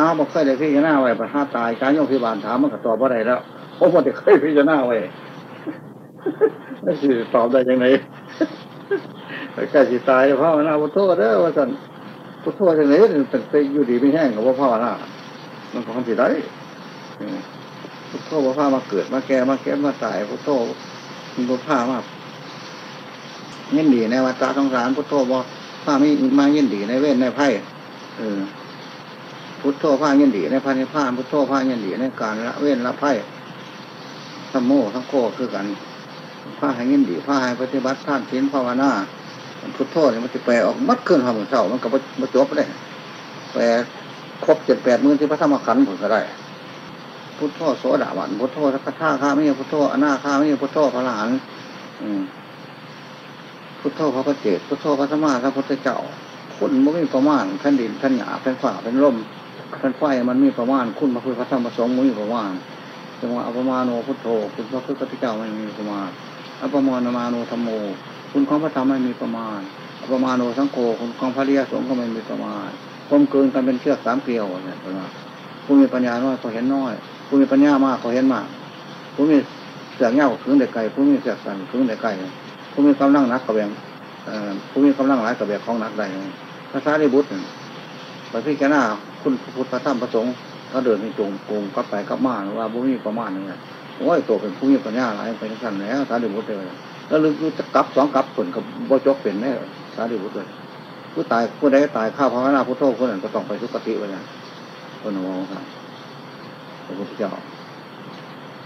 าบอกเคยได้พิจารณาไว้ปัญหาตายการโยกพิบาลถามมันก็ตอบว่าไรแล้วเพราะว่าจะเคยพิจารณาไว้ไม่สิตอบได้ยังไงใกล้สิตายพระวนาพุทโธเด้อว่าสันพุทโธยังไงตั้งแต่อยู่ดีไม่แห้งกับว่าพระวนามันก็ทำผิได้พุทโธว่าพระมาเกิดมาแก่มาแก่มาตายพุทโธมันว่าพระมาเงินดีในวัฏสงสารพุทโธว่าพระไม่มาเงินดีในเว้นในไพ่เออ พุทโธผ้าเงินดีในพันในผ้าพุทโธผ้าเงินดีในการละเว้นละไพ่ทั้งโม่ทั้งโคคือกันผ้าให้เงินดีผ้าให้ปฏิบัติท่านศีลภาวนาพุทโธเนี่ยมันจะแปลออกมัดขึ้นความเศร้ามันก็มาจบไปได้แปลครบเจ็ดแปดมื่นที่พระธรรมขันธ์ผลก็ได้พุทโธโสดาบันพุทโธสักท่าข้าไม่ใช่พุทโธอนาข้าไม่ใช่พุทโธพระหลานพุทโธพระพเจตพุทโธพระธรรมะพระพุทธเจ้าคุณมันไม่ประมาณแผ่นดินแผ่นหยาแผ่นฝ่าแผ่นลม แผ่นไฟมันมีประมาณ คุณพระพุทธพระธรรมพระสงฆ์มันมีประมาณจังหวะอัปมาโนพุทโธ คุณพระพุทธเจ้าไม่มีประมาณอัปมาโนมาโนธรรมโม คุณของพระธรรมไม่มีประมาณอัปมาโนสังโฆคุณของพระรียสงฆ์ก็ไม่มีประมาณกลมเกินกันเป็นเชือกสามเกลียวเนี่ยนะผู้มีปัญญาน้อยเขาเห็นน้อยผู้มีปัญญามากเขาเห็นมากผู้มีเสือกเงาถึงเด็กไก่ผู้มีเสือกสันถึงเด็กไก่ผู้มีกำลังนักกระเบียงผู้มีกำลังหลายกระเบียงของนักได้ภาษาได้บุตรไปพิจารณา คุณพุทธธรรมประสงค์ก็เดินในจงกงก็ไปก็มาว่าบุมีประมาณนึงไงโอ้ยตัวเป็นผู้มีปัญญาหลายไปทั้งนั้นแล้วสารีบุตรเลยแล้วลึกจะกลับสองกลับผลกับบ่จกเป็นแน่สารีบุตรเลยผู้ตายผู้ใดตายข้าพระนาพุทโธคนนั้นก็ต้องไปสุคติไปนะคนมองครับพระพุทธเจ้า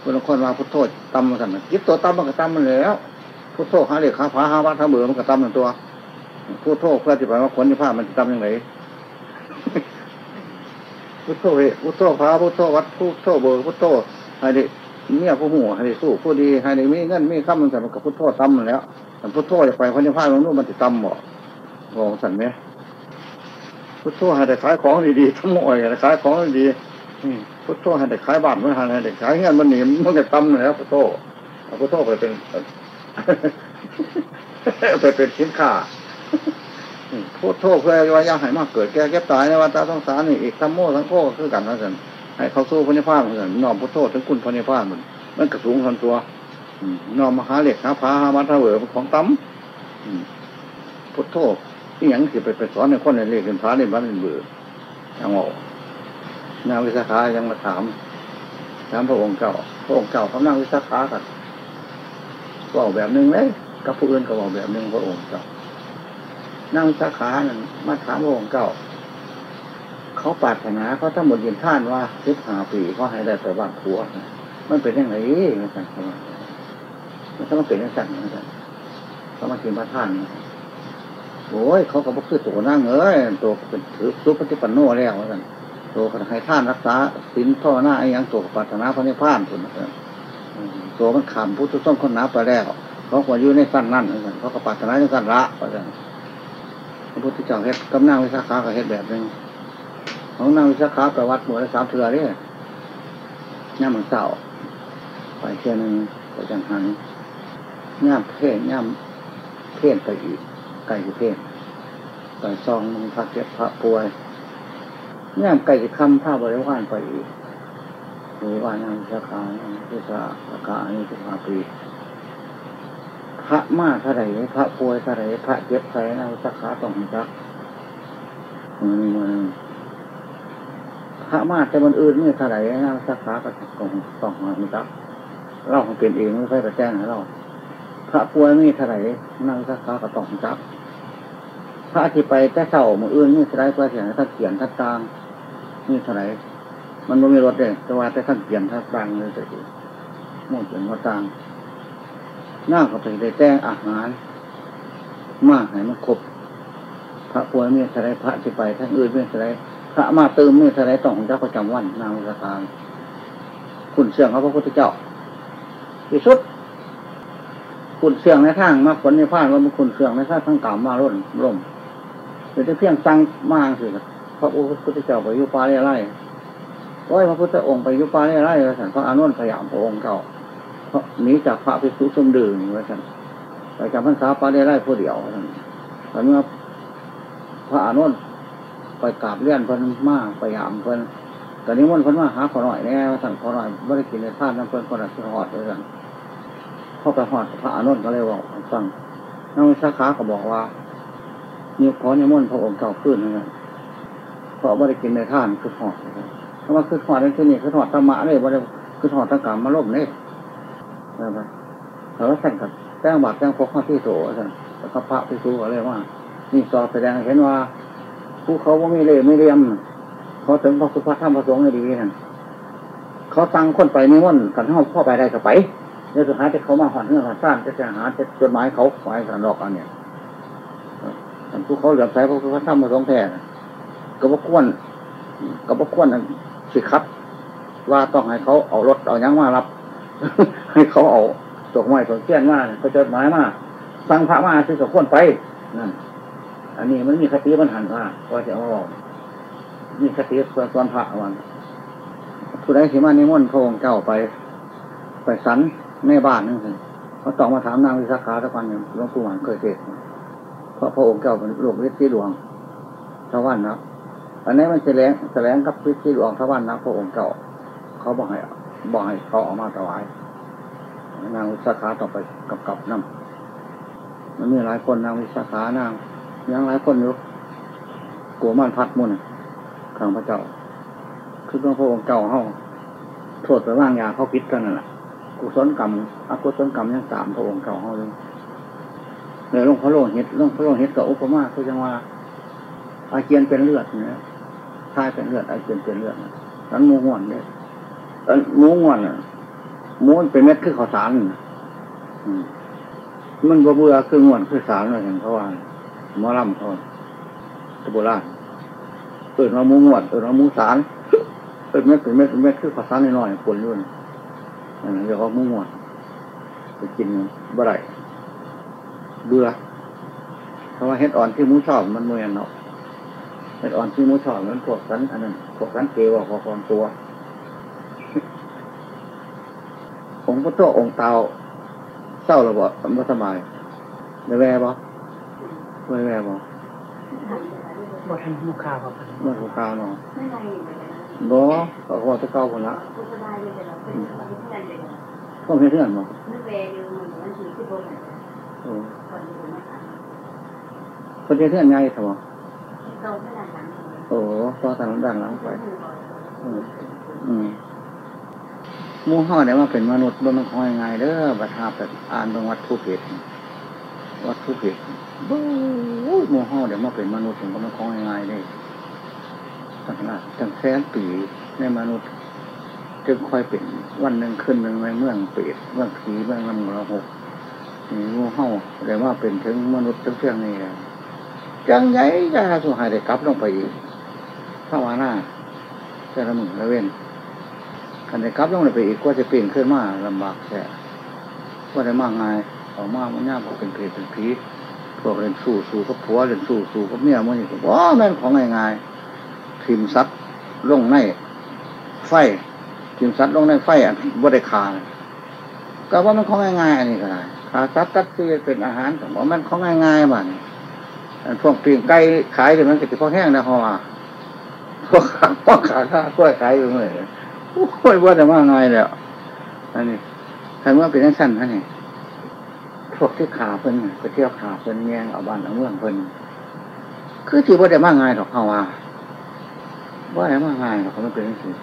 คนคนมาพุทโธตั้มกันยึดตัวตั้มมันก็ตั้มมันแล้วพุทโธหาเรียกขาผาหาวัดทำเบื่อมันก็ตั้มมันตัวพุทโธเพื่อที่ไปว่าคนที่ผ้ามันจะตั้มยังไง พุทโธเฮพุทโธพระพุทโธวัดพุทโธเบอร์พุทโธให้ได้เมียผู้หัวให้ได้สู้ผู้ดีให้ได้มีเงินมีข้ามมันแต่มันกับพุทโธตั้มมันแล้วแต่พุทโธจะไปคนที่ผ้ามันนู่นมันจะตั้มบ่มองสันไหมพุทโธให้ได้ขายของดีๆทั้งหมดเลยขายของดีๆพุทโธให้ได้ขายบ้านมันให้ได้ขายเงินมันหนีมันจะตั้มแล้วพุทโธพุทโธไปเป็นไปเป็นสินค้า พุทโธเพื่อว่ายังหายมากเกิดแก่แก่ตายในวันตาต้องสารนี่อีกทั้งโม่ทั้งโคคือกันนั่นให้เขาสู้พระนิพพานเหมือนน้อมพุทโธถึงคุณพระนิพพานมันมันกระสูงทันตัวนอมมหาเหล็กหาพาหามัทเวอของตั้มพุทโธที่ยังสิไปไปสอนในคนในเรียกเป็นพระในบ้านเป็นเบื่อยังโง่นางวิสาขายังมาถามถามพระองค์เจ้าพระองค์เจ้าเขานั่งวิสาขากันบอกแบบนึงเลยกับผู้อื่นก็บอกแบบนึงพระองค์เจ้า นั่งสาขานั่นมาถามพระองค์เจ้าเขาปรารถนาเขาทั้งหมดยินท่านว่าสิบหาปีเขาให้ได้แต่บ้านผัวมันเป็นยังไงมันสั่งเขามันต้องเป็นยังสั่งเหมือนกันเขามากินพระท่านโอ้ยเขาก็บอกคือตัวนั่งเอ้ยตัวเป็นถือซุปปฏิปันโนแล้วเหมือนกันตัวให้ท่านรักษาสินท่อหน้าไอ้ยังตัวปรารถนาพระนิพพานคนนั้นตัวมันขำพุทธส้มคนนับไปแล้วเขาควรอยู่ในสั้นนั่นเหมือนกันเขาก็ปรารถนาในสั้นละเหมือนกัน พระพุทธเจ้าเฮ็ดกำนังวิสาขากับเฮ็ดแบบหนึ่งของนางวิสาขาประวัติหมดสามเถื่อเนี่ยย่ามันเศร้าไปเชื่อหนึ่งไปจังหันย่ามเพ่ย่ามเพ่นไปอีกไก่เพ่นไก่ซองมึงพระเจ็บพระป่วยย่ามไก่คำผ้าบริวารไปอีกหรือว่านางวิสาขาวิสาขาอันนี้สิบห้าปี พระมาเท่าไรพระป่วยเท่าไรพระเจ็บใส่นางวิสาขาต้องหันจักมันมันพระมาแต่มันอื่นนี่เท่าไร่นะสักขาก็ต้องต้องมาจับเราเป็นเองไม่ใช่ไปแจ้งให้เราพระป่วยนี่เท่าไรนั่งสักขาก็ต้องจับพระที่ไปแต่เศร้ามืออื่นนี่สไลด์เพื่อเสียงท่านเขียนท่านตางนี่เท่าไรมันไม่มีรถเลยแต่ว่าแต่ท่านเขียนท่านตางเลยแต่ดีมุ่งเขียนว่าตาง หน้าก็ไปได้แจ้งอาหาร มากให้มันครบพระป่วยนี่เท่าไรพระที่ไปท่านอื่นนี่เท่าไรพระมาเติมนี่แสดงต้องเจ้าประจำวันนางวิสาขาคุณเสื่องเขาพระพุทธเจ้าที่สุดคุณเสื่องในทางมาผลในพานว่ามันคุณเสื่องในทางทั้งกล่าวมาร่นร่มหรือจะเพียงสั่งมากสิพระพุทธเจ้าไปยุปาเร่ไร่ร้อยพระพุทธองค์ไปยุปาเร่ไร่สันพระอนุนพยามพระองค์เก่า หนีจากพระภิกษุสมดื่มว่าสันไปจำพรรษาปาเร่ไร่ผู้เดียวแต่เมื่อพระอนุนไปกราบเลื่อนเพิ่นมากไปยามเพิ่นตอนนี้มันคนว่นมาหาขอหน่อยแน่สั่งขอหน่อยไม่ได้กินในท่านน้ำเพิ่นคนละที่หอดเลยสั่งเข้าไปหอดพระอนุนก็เลยบอกสั่งนักวิชาขาก็บอกว่านี่ขอนิมนพระองค์เก่าขึ้นนะเพราะไม่ได้กินในท่านคือหอดเพราะว่าคือหอดในที่นี่คือหอดธรรมะเลยว่าคือหอดตั้งกรรมมาลบเนี่ย นะครับเขาสั่งกับแจ้งบาดแจ้งพกข้าที่โตสั่งแล้วก็พระพิสูจน์เลยว่า นี่สอบแสดงเห็นว่า ผู้เขาว่าไม่เล่ไม่เรียมเขาถึงพระสุภาพธรรมประสงค์ดีนั่นเขาตั้งคนไปนิมนต์กันห้องพ่อไปได้ก็ไปเดี๋ยวสุดท้ายจะเขามาหอนเรื่องหอนสร้างจะจะหาจะจดหมายเขาไว้สันดอกอันเนี่ยผู้เขาเหลือใช้พระสุภาพธรรมประสงค์แท้ก็บ่ควรก็บ่ควรสิครับ ว่าต้องให้เขาเอารถเอายังมารับ ให้เขาเอาตกไม้ตกเกี้ยนมาเขาจดหมายมาสั่งพระมาที่สมควรไปนั่นอันนี้มันมีคติมันหันพระก็จะเอามีคติส่วนส่วนพระวันผู้ใดสิมานิมนต์พระองค์เจ้าไป ไปสันในบ้านนั่นสิเขาต้องมาถามนางวิสาขาทุกวันหนึ่งหลวงปู่หวานเคยเทศเพราะพระองค์เจ้าเป็นหลวงฤทธิ์หลวงทวันนะอันนี้มันแสลงแสลงกับฤทธิ์หลวงทวันนะพระองค์เจ้าเขาบอกให้ บอกให้เขาออกมาถวายนางวิสาขาต้อไปกับกับน้ำมันมีหลายคนนางวิสาขานางยังหลายคนอยู่กลัวมันพัดมุ่นขังพระเจ้า คือหลวงพระองค์เก่าเฮาโทษไปว่างยาเขาพิษกันนั่นแหละกุศลกรรมอกุศลกรรมยังสามพระองค์เก่าเฮาเลยเลยหลวงพระโลหิตหลวงพระโลหิตกับอุปมาคือจังว่าอาเจียนเป็นเลือดเนี่ยทายเป็นเลือดอาเจียนเป็นเลือดนั้นมูง่วนเนี่ย มูง่วนอะมูนเป็นเม็ดคือข้าวสารมมันบ่เบื่อคือง่วนคือสารอะไรอย่างเขาว่าหมอลำเขาตะโบราณเปิดมาหมูงวดเปิดมาหมูสารเปิดเม็ดเป็นเม็ดเป็นเม็ดคือภาษาน้อยๆคนรุ่นนั่นเรียกว่ามูงวดไปกินบ่ได้เบื่อเพราะว่าเห็ดอ่อนที่มูชอบมันเมื่อยเนาะเห็ดอ่อนที่มูชอบมันพวกสันอันนั้นพวกสันเกวพอความตัว องค์ พระตัวองค์เตาเศร้าระบ่ไม่สบายได้แว่บ่ไม่แว่บ่บ่ทันหูข่าวครับเมื่อหัวกาวเนาะไม่ไรอยู่เลยนะบ่ก็ว่าจะเก้าคนละคุณสบายเลยแต่เราเป็นคนที่เพื่อนเลยนะพวกเพื่อนบ่นึกแวอยู่มันมันถือที่บนเลยโอ้ก่อนที่ผมมาถามคนเพื่อนไงทำบ่โตขนาดนั้นเลยโอ้ต่อทางด้านหลังไปอืมอืมห มู่ห้อเนี่ยมาเป็นมนุษย์บ่มันคอยง่ายเด้อบัดหาบแต่อ่านเบิ่งวัดทุเพชรวัดทุเพชรบู๊มู่ห้อเดี๋ยวมาเป็นมนุษย์มันก็มันคอยง่ายเด้ตั้งหลายตั้งแสนปีในมนุษย์จึงค่อยเป็นวันหนึ่งขึ้นหนึ่งในเมืองเปรตเมืองผีเมืองลำกระหกนี่งูเห่าแต่ว่าเป็นถึงมนุษย์ทั้งเพียงนี้แล้วจังไงจะสุหายได้กลับลงไปอีกข้าวาหน้าจะละมึงละเว้น คันได้กลับลงไปอีกก็จะเปลี่ยนขึ้นมาลำบากแค่ว่าได้มากไงออกมามันยากพอเป็นเพศเป็นผีพวกเล่นสู้สู้กับผัวเล่นสู้สู้กับเมียมันนี่ก็ว้าแม่นของง่ายๆทิมซัดลงในไฟกินสัตว์ลงในไฟอะบ่ได้ขาก็ว่ามันของง่ายๆอันนี้ก็ได้ขาสัตว์ตัดซื้อเป็นอาหารของว่ามันของง่ายๆบ้านอันพวกปีงไก่ขายถึงมันก็จะพอแห้งนะฮอพวกขาพวกขาข้ากล้วยขายอยู่เลย โอ้ยว่าแต่ว่าไงแล้วอันนี้ใครว่าเป็นสั้นท่านนี่พวกที่ขาเพิ่นไปเที่ยวขาเพิ่นแยงเอาบ้านเอาเมืองเพิ่นคือที่ว่าแต่ว่าไงหรอกเขาว่าว่าแต่ว่าไงหรอกเขาไม่เป็นนักสั้น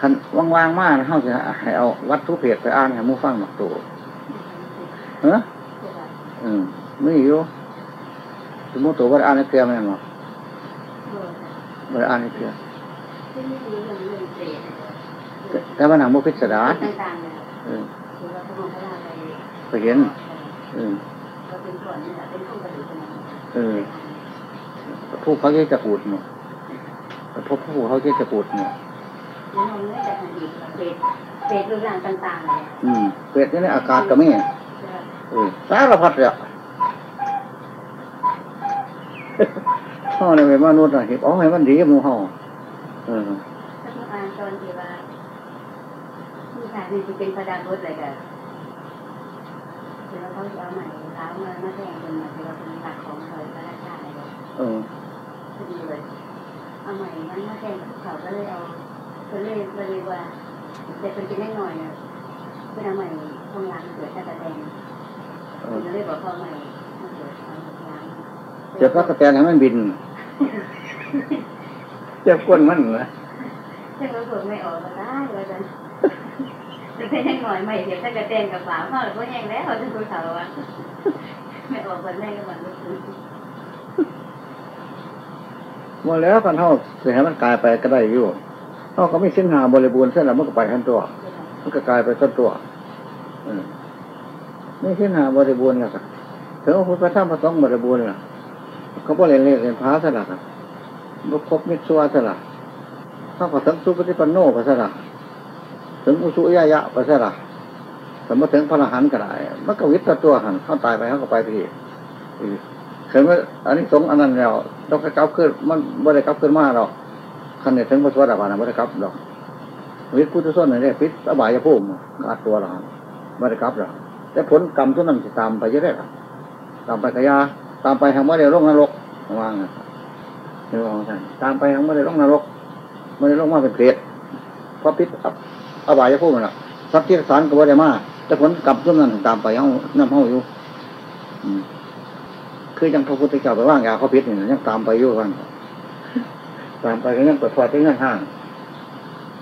คันว่างๆมากนะเขาจะให้เอาวัดทุเพจไปอ่านให้มูฟังหนักตัวเอออืมไม่อยู่สมมติตัวว่าอ่านในเกลือไม่หรอกว่าอ่านในเกลือ แต่ว่าหนังมุพิสดารต่างๆเนี่ยเออคือว่าพระองค์พระราไปไปเห็นเออก็เป็นส่วนนี่แหละเป็นข้อกระดูกนะเออผู้เขาเยจะปูดหมดพบผู้เขาเยจะปูดหมดแล้วมันไม่จะทันอีกเปรตเปรตรูปร่างต่างๆเลยอืมเป็ดนี่ในอากาศก็ไม่เออสารพัดเลยอะห่อในเวมนุษย์อะเห็นอ๋อให้มันดีหมูห่อเออถ้าผู้อ่านตอนที่ว่าผู้ชายนี่จะเป็นพระดาบดอะไรกันคือว่าเขาจะเอาใหม่เท้ามามาแทงคนมาคือว่าเป็นหลักของเขาพระราชาอะไรเออพอดีเลยเอาใหม่มันมาแทนกับเขาก็เลยเอาก็เลยเลยว่าแต่เป็นกินได้หน่อยนะเป็นเอาใหม่ห้องล้างเกิดตะกะแตนก็เลยบอกเขาใหม่มาเกิดห้องล้างเจ็บก็กระแตนให้มันบิน เจ็บก้นมันเหรอซึ่งเราฝึกไม่ออกก็ได้เลยจันจะเป็นยังหน่อยใหม่เดี๋ยวตะกะแตนกับฝาเขาหรือว่าแห้งแล้วเขาจะคุยเขาว่าไม่ออกคนแรกก็มันรู้สึกหมดแล้วกันเท่าเสียให้มันกลายไปก็ได้อยู่เท่าก็ไม่สิ้นหาบริบูรณ์เส้นแล้วมันก็ไปทั้งตัว มันก็กลายไปทั้งตัวเออไม่สิ้นหาบริบูรณ์แล้วกันถึงว่าพุทธธรรมพระสงฆ์บริบูรณ์ล่ะเขาบอกเรียนเลขเรียนพระสละครั บุคบมิตรสัวสละเขาก็ถึงสุปฏิปันโนไปสละถึงอุชุยายะไปสละสมมติถึงพระอรหันต์ก็ได้มันก็วิตตัวหันเข้าตายไปเขาก็ไปทีเห็นว่าอันนี้สงอันนั้นแล้วต้องกลับขึ้นมันไม่ได้กลับขึ้นมาหรอกคันเนี่ยถึงพระสวัสดิบาลนะไม่ได้กลับหรอกวิทย์พุทธส้นเนี่ยพิษอบายภูมิขาดตัวหรอกไม่ได้กลับหรอกแต่ผลกรรมทุกนั้นจะตามไปเยอะเลยตามไปกยาตามไปทางไม่ได้ลงนรกว่างนะ เห็นว่าของท่านตามไปทางไม่ได้ลงนรกไม่ได้ลงมาเป็นเปรตเพราะพิษอบายภูมิน่ะสัตว์ที่สารก็บ่ได้มาแต่ผลกรรมทุกนั้นตามไปเอาน้ำเฮาอยู่คือยังพระพุทธเจ้าไปว่างยาเขาพิษนี่ยังตามไปอยู่กันตามไปก็ยังเปิดพอที่เงื่อนห้าง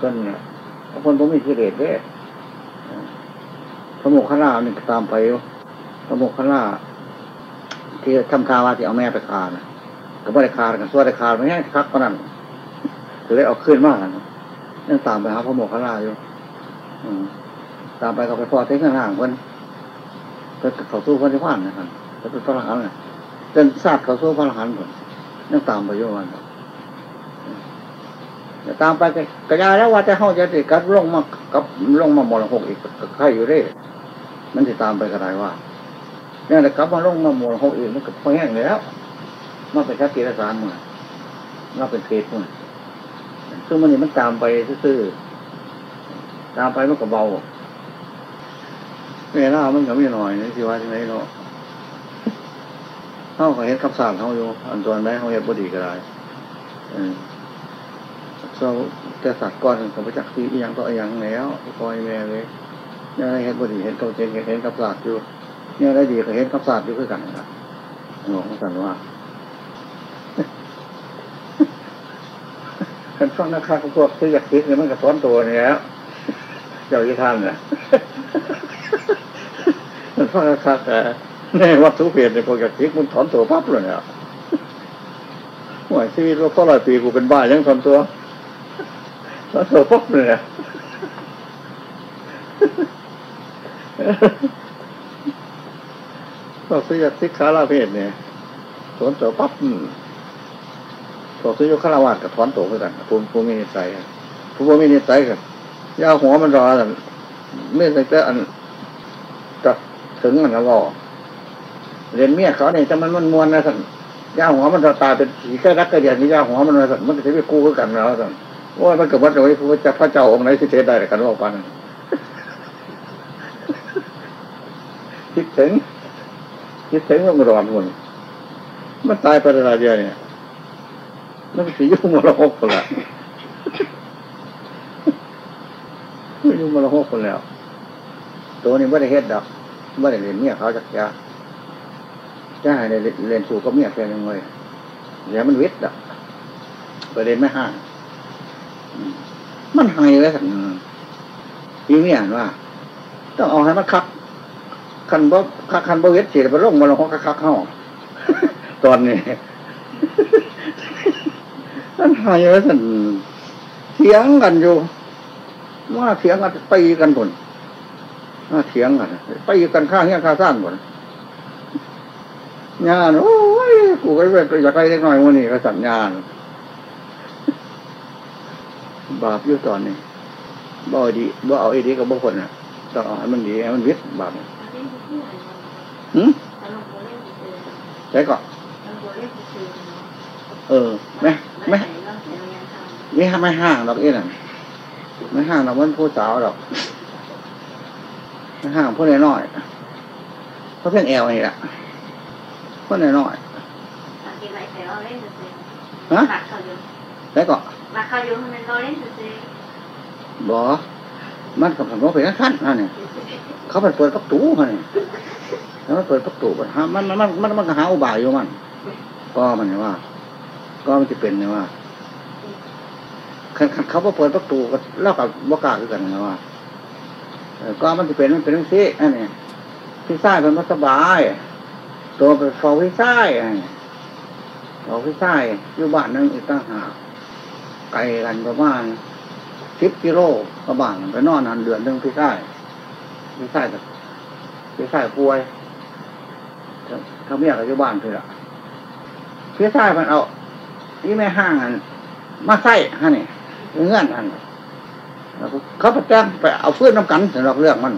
ก็เนี่ยบางคนผมมีกิเลสเด้พระโมคคัลลานี่ตามไปอยู่พระโมคคัลลาที่ทำคาว่าที่เอาแม่ไปคานะ ก็ไม่ได้คากันส่วได้คาไม่ให้คักก็นั่นก็เลยเอาขึ้นมากนะยังตามไปหาพระโมคคัลลาอยู่ตามไปก็ไปพอที่เงื่อนห้างคนก็เขาสู้คนที่ผ่านนะครับก็เป็นพระอรหันต์นะจนทราบเขาสู้พระอรหันต์หมดยังตามไปอยู่วันจะตามไปกระยาแล้วว่าจะเข้าจะติดกัดลงมากับลงมามรหกอีกก็ใครอยู่เด้มันจะตามไปกระไรว่าเนี่ยแต่กลับมาลงมามรหกอีกมันก็พอแห้งแล้ว มันเป็นชัดเจนสารมือมันเป็นเทปมือซึ่งมันนี่มันตามไปซื่อๆตามไปมันก็เบาเวลามันก็ไม่หน่อยนี่สิว่าที่ไหนเนาะเขาก็เห็นคำสั่งเขาอยู่ อันตัวไหนเขาเห็นบดีก็ได้เออเจ้าแต่สัตว์ก้อนกับพระจักรที่ยังต่อยังแล้วคอยแม่เลยเนี่ยเห็นบดีเห็นเขาเห็นเห็นคำสั่งอยู่เนี่ยได้ดีก็เห็นคำสั่งอยู่คือกันนะหลวงพ่อสันว่า เป็นฟังนะครับพวกที่อยากคิดเนี่ยมันก็ซ้อนตัวเนี่ยแล้วเจ้ายี่ท่านเนี่ยมันฟังนะครับแต่ในวัตถุเปลี่ยนในพวกอยากคิดมันถอนตัวปั๊บเลยเนี่ยห่วยชีวิตว่าพ่อร้อยปีกูเป็นบ้ายังถอนตัวถอนตัวปั๊บเลยเนี่ยพวกที่อยากคิดขาลาเพศเนี่ยถอนตัวปั๊บ พวกซื้อยกฆราวาสกับถอนตัวคือกันภูมิภูมินิสัยภูมินิสัยกันยาหัวมันรอแต่ไม่ใช่แต่อันจะถึงอันนั้นรอเรียนเมียเขาเนี่ยจะมันมันมวนนะท่านยาหัวมันรอตายเป็นสีแค่รักกระเดียนนี่ยาหัวมันนะท่านมันจะไปกู้กันแล้วท่านว่ามันเกิดวัดโดยพระเจ้าพระเจ้าองค์ไหนที่เทศได้กันว่าปันคิดถึงคิดถึงว่ามันร้อนมันมันตายไปอะไรเดียวเนี่ย มันสิยุ่งมาละหกคนละยุ่งมาละหกคนแล้ว ตัวนี้ไม่ได้เฮ็ดดอกไม่ได้เรียนเมียเขาจักยาจะให้เรียนสู่ก็เมียแค่นึงเลยเดี๋ยวมันวิทย์ดอกประเด็นไม่ห่างมันหายเลยสักอีเมียว่า ต้องเอาให้มันคักคันบ่คักคันบ่เวทเสียไปลงมาละหกคักเข้าตอนนี้ ท่านหายแล้วท่านเถียงกันอยู่ว่าเถียงกันตีกันผลว่าเถียงกันตีกันข้างเงี้ยข้าซ่านผลงานโอ้ยกูก็เว้นอยากไปเล็กน้อยวันนี้ก็สัญญาณบาปอยู่ตอนนี้บ่เอาดีบ่เอาไอ้ดีกับบุคคลน่ะต้องเอาให้มันดีให้มันวิทย์บาปหืมใช่ก่อนเออแม่ แม่ไม่ไม่ห่างดอกเอ็น่ะไม่ห่างดอกมันผู้สาวดอกไม่ห่างผู้น้อยๆเพราะเพียงแอลนี่แหละผู้น้อยๆฮะแล้วก็มาเขาอยู่มันรอเล่นซื่อบ่มันกับผมว่าเป็นขั้นนั่นนี่เขาไปเปิดประตูฮะนี่แล้วมันเปิดประตูมันหามันมันมันมันก็หาอุบายอยู่มัน ก็มันเนี่ยว่า ก็มันจะเป็นเนี่ยว่าคันเขาบ่เปิดประตูก็เล่ากับบ่กล้าคือกันนะว่าก็มันจะเป็นมันเป็นเรื่องนี้อันนี้พี่ชาเป็นมัสบาย ตัวเป็นฟอพี่ชายอันนี้ฟอพี่ายอยู่บ้านนึงอีกต่างหากไกลกันประมาณสิบกิโลกระบางไปนอนหันเดือนหนึงพี่ชายพี่ชายกับพี่ชาป่วยเขาเมียกับอยู่บ้านเถอะพี่ชามันเอา ที่แม่ห้างอันมาใส่ฮะนี่เงื่อนอันเขาไปแจ้งไปเอาเพื่อนน้ำกันสำหรับเรื่องมัน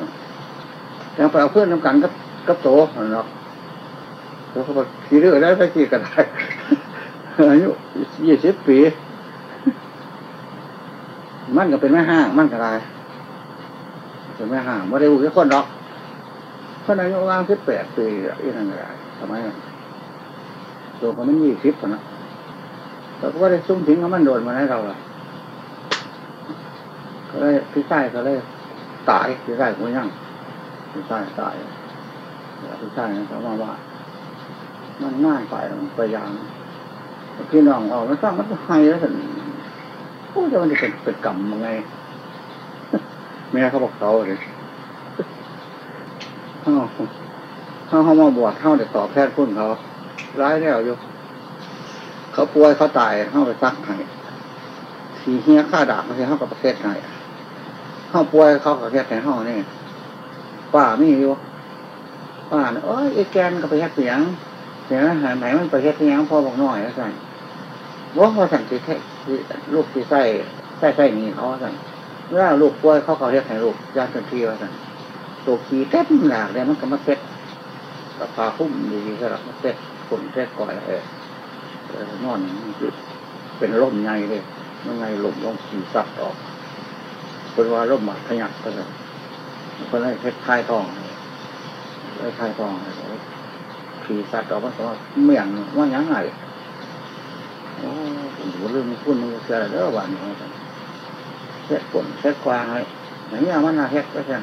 แจ้งไปเอาเพื่อนน้ำกันกับกับโตสำหรับแล้วเขาบอกขี่เรือได้ไปขี่กันได้อายุยี่สิบปี มันก็เป็นแม่ห้างมันก็ได้เป็นแม่ห้างไม่ได้รู้แค่คนดอกคนอายุระมาณสิบแปดปีอีนั่นก็ได้ทำไมตัวเขาไมันยี่สิบนะ แต่ก็ไม่ได้ซุ่มทิ้งเขามันโดนมาให้เราละก็เลยพี่ชายก็เลยตายพี่ชายกูยังพี่ชายตายพี่ชายเขามาว่า มันง่ายไปมันไปยางพี่น้องเอาไม่ต้องมันให้แล้วสิโอ้จะมันจะเป็นเป็นกรรมยังไงแม่เขาบอกเขาเลยเขาเขาเขามาบวชเขาเดี๋ยวตอบแทนคุณเขาร้ายแล้วอยู่ เขาป่วยเขาตายเขาไปซักให้สีเฮียค่าดาบมาใช่เขากับประเทศไหนเขาป่วยเขากับประเทศไหนเขาเนี่ยป้าไม่อยู่ป้าเอ้ยไอ้แกนก็ไประเฮ็ดเสียงเสียงอาหารไหนมันไปเฮ็ดเสียงพ่อบอกหน่อยแล้วสั่นว่าเขาสั่งสิแท้ลูกที่ใส่ใส่ใส่นี่เขาสั่นเวลาลูกป่วยเขาเขาเฮ็ดให้ลูกยาทันทีว่าสั่นตัวขี้เต็มหลากเลยมันก็มาเซ็ตกับพาคุ้มดีๆสำหรับมาเซ็ตฝนเซ็ตก่อยเออเออ นอนเป็นร่มไงเลยนั่งไงลมลงสีสัตว์ออกเป็นว่าร่มหมัดขยักก็เลยคนเลยเพชรคลายทองเลยคลายทองสีสัตว์ออกมันก็ว่าเมี่ยงว่ายังไงโอ้ผมเรื่องพูดมันจะเสียอะไรเด้อวันนี้เช็ดฝนเช็ดกวางเลยอย่างนี้มันน่าเฮ็ดก็ใช่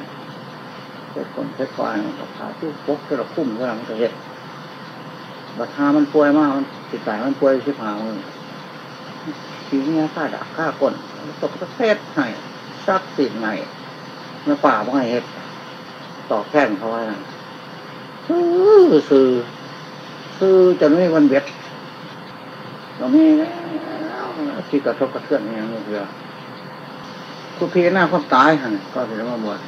เช็ดฝนเช็ดกวางกับขาที่ปกที่เราคุ้มที่เรามันก็เฮ็ด บัดหามันป่วยมากมันติดใจมันป่วยชิบหายมึงทีนี้ข้าดักข้าก้นตกกระเทศให้ซักสินไงเมื่อป่าบ่ให้เฮ็ดต่อแข้งเขาไว้นะซื้อซื้อซื้อจะไม่วันเบ็ดเราไม่ที่กระทบกระเทือนอย่างนี้เพื่อกูพีหน้าคนตายฮะก็ถือว่าบวช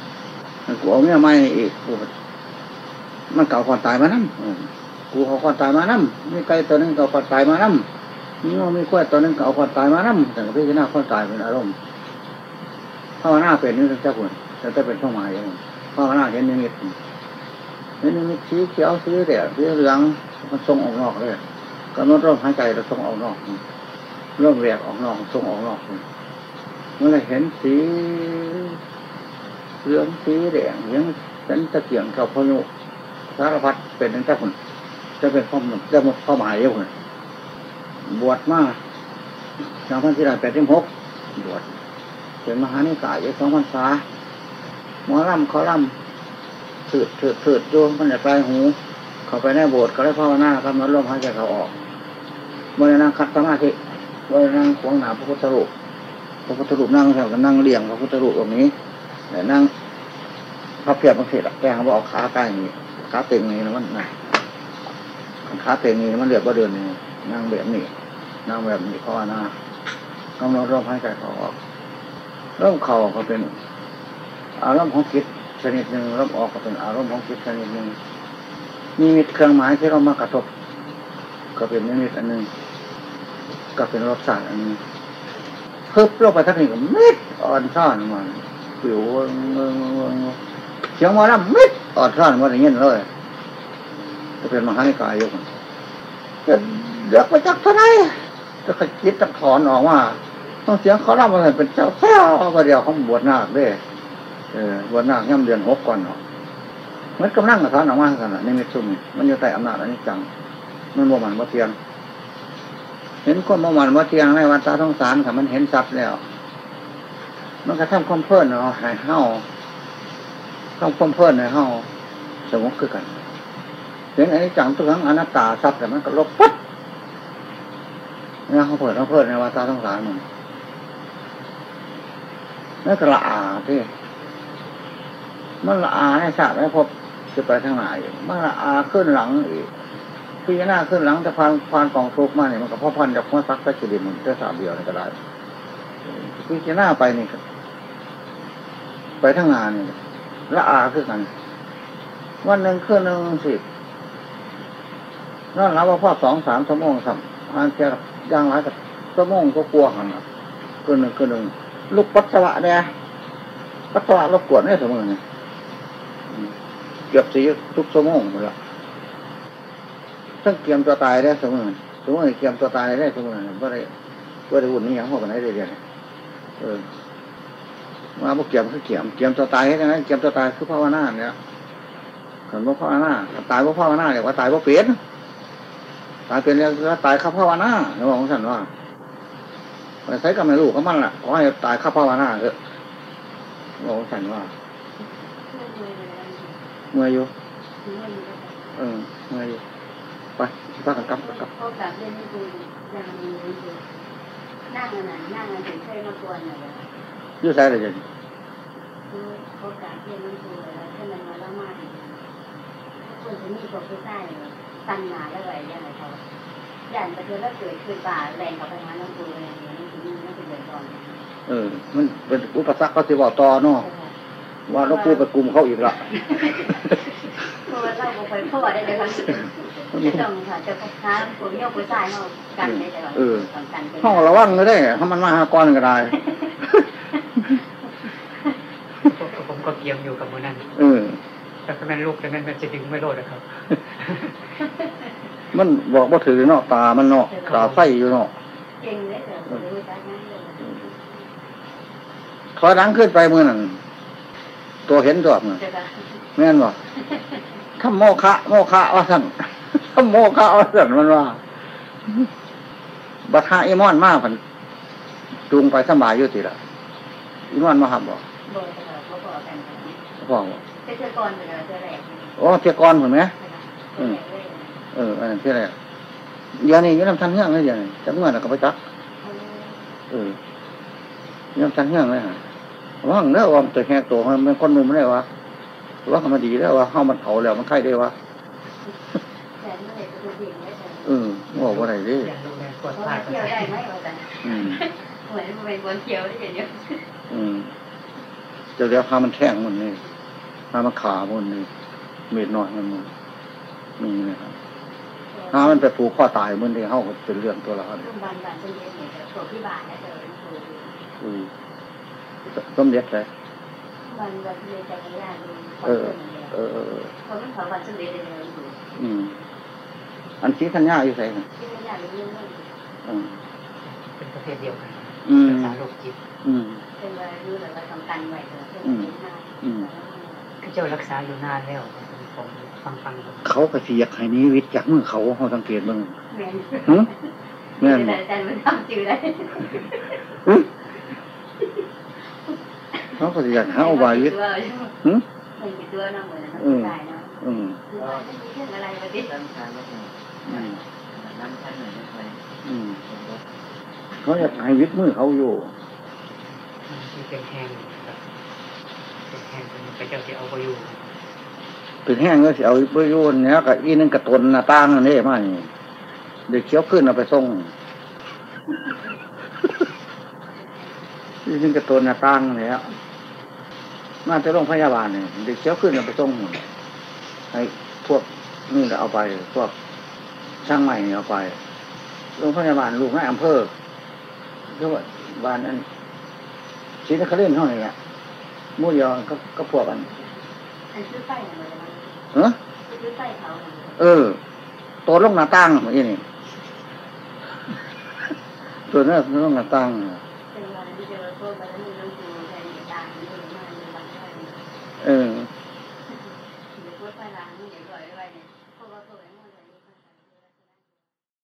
มันกูเอาเมียไม่อีกมันเก่าคนตายมานั่น กูเอาความตายมานั่มมีไก่ตัวหนึงก็เอาความตายมานั่มมีว่ามีกล้วยตัวหนึงก็เอาความตายมานั่มแต่พี่จะน่าความตายเป็นอารมณ์ภาวนาเป็นนี่เจ้าคุณแต่จะเป็นช่องหมายอย่างภาวนาเห็นนิมิตเห็นนิมิตสีเขียวสีแดงสีเหลืองมันทรงออกนอกเลยกำหนดร่มหายใจแล้วทรงออกนอกร่มแหวกออกนอกทรงออกนอกเมื่อไรเห็นสีเหลืองสีแดงยังเป็นตะเกียงกับพยุสารพัดเป็นตั้งแต่คน จะเป็นข้อมจะหมดข้อหมายเยอะเลยบวชมาสองพันสี่ร้อยแปดสิบหกบวชเป็นมหานิกายสองพันษาหมอลำเขาลำถืดถืดถืดโยมมันจะปลายหู เขาไปในโบสถ์เขาได้ภาวนาครับมันลมหายใจเขาออกเมื่อนั่งคัดสมาธิเมื่อนั่งขวางหนาพระพุทธรูปพระพุทธรูปนั่งแถวกันนั่งเลี้ยงพระพุทธรูปตรงนี้แต่นั่งพระเพียบมันเสร็จแกงเขาบอกขาใกล้นี้ขาเต็งนี้นะมันไง ขาเต็งนี้มันเรียบว่าเดินนี่นั่งแบบนี้นั่งแบบนี้เพราะว่าหน้ากำลังร่มหายใจเขาออกร่มเข่าก็เป็น อารมณ์ของจิตชนิดหนึ่งร่มออกก็เป็นอารมณ์ของจิตชนิดหนึ่งนิมิตเครื่องหมายที่เรามากระทบ ก็เป็นนิมิตอันหนึ่งก็เป็นรสชาติอันนึงเพิ่มโลกไปทั้งนี้ก็มิดอ่อนซ่อนมันผิวเสียงมาแล้วมิดอ่อนซ่อนมันอย่างเงี้ยเลย จะเป็นมหานิกายยกจะเดือกไปจากเท่าไหรจะขจิตจะถอนออกว่าต้องเสียงเขาเล่ามาเป็นเจ้าแท้ก็เดียวเขาบวชนาคเด้เออบวชนาคย่ำเดือนหกก่อนเนาะมันกำลังกระทอนออกมาขนาดนี้มิตซุ่มนี่มันอยู่ใต้อำนาจอันนี้จังมันบ่มันบ่เทียง เห็นความประมันว่าเทียงในวัฏสงสารค่ะมันเห็นสัตว์แล้ว มันก็ทำความเพลินเนาะใหายเห่าทำความเพลินในเห่าสงบคือกัน เห็นอันนี้จังตัวทั้งอนัตตาสัตว์แต่มันก็ลบปั๊บเนี่ยเขาเปิดเขาเพลินในวัฏสงสารมันนั่นก็ละอาที่มันละอาในศาสตร์ไม่พบจะไปทางไหนมันละอาขึ้นหลังอีกพี่หน้าขึ้นหลังจะพานพานกองทุกข์มาเนี่ยมันก็พ่อพันจากพ่อซักตะกิริมันแค่สามเดียวนี่ก็ได้พี่หน้าไปนี่ไปทางงานนี่ละอาคือกัน วันหนึ่งคืนหนึ่งสิบ นั่นรับว่าพ่อสองสามชั่วโมงสัมอันจะย่างไรกับชั่วโมงก็กลัวหันอะคืนหนึ่งคืนหนึ่งลูกปัสสาวะเนี่ยปัสสาวะรบกวนเนี่ยเสมอเนี่ยเกือบสีทุกชั่วโมงหมดละทั้งเกียมตัวตายได้เสมอเสมอเกียมตัวตายได้เสมอว่าได้ว่าได้หุ่นนี่ยังพวกันได้เรื่อยๆเออมาบุกเกียมคือเกียมเกียมตัวตายให้ยังไงเกียมตัวตายคือภาวนาเนี่ยขันว่าภาวนาตายว่าภาวนาเรียว่าตายว่าเปลี่ยน ตายเป็นเรียกว่าตายข้าภาวนาในบอกของฉันว่าไปใช้กับแม่ลูกก็มันล่ะขอให้ตายข้าภาวนาเถอะบอกของฉันว่าเมื่อยอยู่เออเมื่อยอยู่ไปพักกันกลับกลับเขากลับเล่นให้ดูยังมีอยู่นั่งอันนั้นนั่งอันถึงเคยมากวนเลยอยืดใส่เลยจ้ะคือเขากลับเล่นมันดูแล้วถ้ามันมาแล้วมากคนจะมีคนผู้ใต้ ตั้งนาแล้วอะไรยังไงเขาย่านประเทศแล้วเกิดคือป่าแรงกับไปหาน้องปูอะไรอย่างนี้ถึงนี่ไม่เป็นเดือดร้อนเออ มันเป็นอุปสรรคเขาสิบอกต่อเนาะว่าเรากูไปกลุ่มเขาอีกละเพราะว่าเราไปพ่อได้เลยครับจะต้องค่ะจะพักค้าผมโยกผู้ชายเขากันได้ตลอดต้องกันห้องระวังเลยได้ถ้ามันมาหากรก็ได้ผมก็เกียมอยู่กับมือนั้นเออแต่ถ้าแม่นลูกแต่แม่นมันจะดึงไม่โดดนะครับ มันบอกว่าถือเนาะตามันเนาะตาไฟอยู่เนาะเก่งเลยเดี๋ยวรู้จักงั้นเลยถอยหลังขึ้นไปมือนั่นตัวเห็นตัวน่ะจะแม่นบ่ทำโมคะโมคะว่าสั่นทำโมคะว่าสั่นมันว่าบัทาอีมอนมากผันจูงไปสบายอยู่ติละอีมอนมาหับบอดเขาบอกกันพ่อบ่จะเจอก่อนไปเลยเจอแรกโอ้เทียกรเห็นไหม เอออันนั้นที่แรกเดี๋ยวนี้ยังน้ำทันเฮืองเลยเดี๋ยวนี้จักเมื่อน่ะก็ไปจัก เออยังทันเฮืองเลยฮะว่างเด้อว่ามันจะแหกตัวมันเป็นคนหนุ่มได้วะว่ามันดีแล้ววะเฮามันเผาแล้วมันไข่ได้วะเออบอกว่าอะไรดิเขาเที่ยวได้ไหมว่ากันอืมเหมือนมันเป็นคนเที่ยวได้อย่างเดียวอืมเดี๋ยวเดี๋ยวพามันแท่งมันนี่พามันขามันนี่เม็ดน้อยมันมันมีนะครับ พามันไปผูกข้อตายมันนี่เฮาก็เป็นเรื่องตัวละครรุ่มบานบานเป็นเย็นเนี่ยตัวพี่บานนะเจอคืออืมต้มเด็ดเลยบานบานเลยจักรยานดูเออเออเออเขาไม่เขาบันสำเร็จเลยอยู่อืมอันชี้ทัญญาอยู่ใส่น่ะที่ไม่อยากเรื่องเรื่องอืมเป็นประเภทเดียวกันอืมรักษาโรคจิตอืมเป็นว่ารู้เลยว่าสำคัญไว้เลยเป็นมากอืมคือเจ้ารักษาอยู่นานแล้วผมฟังฟังๆดู เขาก็สิอยากให้หนี้วิทย์จากมือเขาเขาสังเกตเบิ่งแม่นหึแม่นบ่แต่มันทำจืดได้หึเขาก็สิอยากหาอุบายวิทย์หึมันมีตัวน้องเหมือนน้องชายเนาะอืมคือว่าจะมีเรื่องอะไรมาดิน้ำชาลดหน่อยอืมน้ำชาหน่อยได้ไหมอืมเขาอยากให้วิทย์มือเขาอยู่ที่เป็นแห้งแบบเป็นแห้งเป็นไปเจ้าที่เอาไปอยู่ เป็นแห้งก็เสิเอาไปโยนเนี้ยกับอีนึงกระตนหน้าต่างนั่นเด้มานี่เด็กเคี้ยวขึ้นเอาไปส่งอีนึงกระตนหน้าต่างนี่แล้วมาจะโรงพยาบาลเนี่ยเด็กเคี้ยวขึ้นเอาไปส่งให้พวกนี่ก็เอาไป พวกช่างใหม่เอาไปโรงพยาบาลลูกแม่อำเภอก็ว่าบ้านนั้นศรีนครินทร์เท่านี้แหละมู่เดียวก็ก็พวกกันอันซื้อไส้ เหมือนกันเออซื้อไส้เขาเออตัวลงหน้าตั้งเหมือนนี่ตัวนั้นลงหน้าตั้งเป็นวันที่เจอตัวไปแล้วมีน้องจูแทนต่างๆนี่มาในบางท่านเออ